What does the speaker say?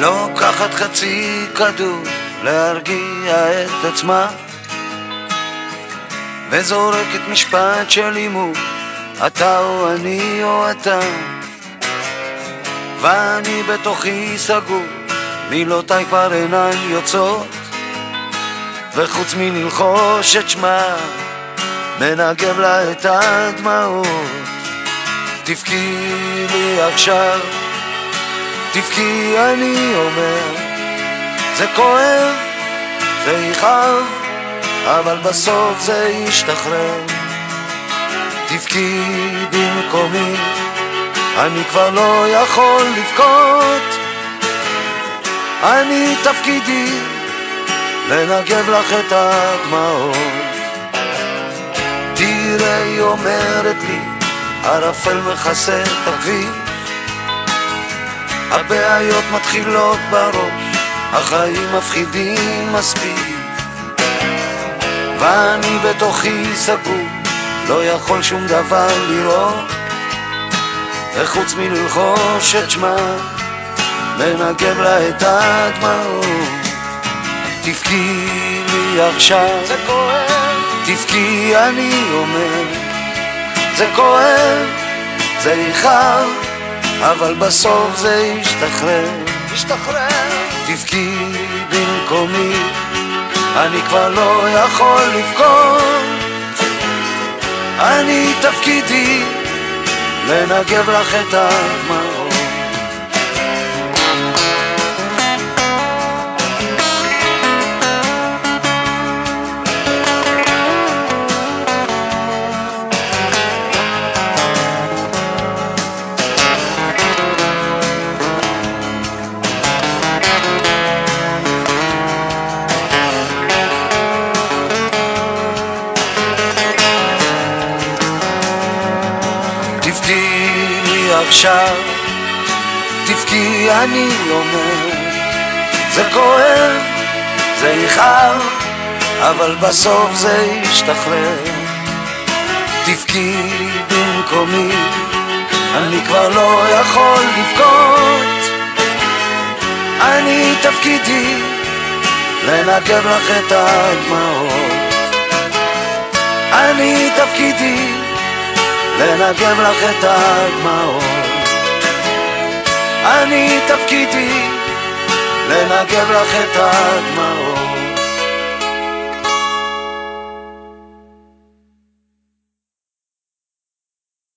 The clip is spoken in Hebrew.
לוקחת חצי כדור להרגיע את עצמה. וזורקת משפט של הימור, אתה או אני או אתה ואני בתוכי סגור, מילותיי כבר אינן יוצאות. וחוץ מללחוש את שמה, מנגב לה את הדמעות. תבכי לי עכשיו, תבכי אני אומר זה כואב, זה יכאב, אבל בסוף זה ישתחרר. תבכי במקומי, אני כבר לא יכול לבכות. אני תפקידי לנגב לך את הדמעות. תראה, היא אומרת לי, ערפל מכסה את הכביש הבעיות מתחילות בראש, החיים מפחידים מספיק. ואני בתוכי סגור, לא יכול שום דבר לראות. וחוץ מללחוש את שמה, מנגב לה את הדמעות. תבכי לי עכשיו, זה כואב, תבכי אני אומר. זה כואב, זה יכאב, אבל בסוף זה ישתחרר. תשתחרר, תבכי במקומי, אני כבר לא יכול לבכות. אני תפקידי לנגב לך את הדמעות עכשיו, תבכי אני אומר זה כואב, זה יכאב, אבל בסוף זה ישתחרר. תבכי במקומי, אני כבר לא יכול לבכות. אני תפקידי לנגב לך את הדמעות. אני תפקידי לנגב לך את הדמעות. אני תפקידי לנגב לך את הדמעות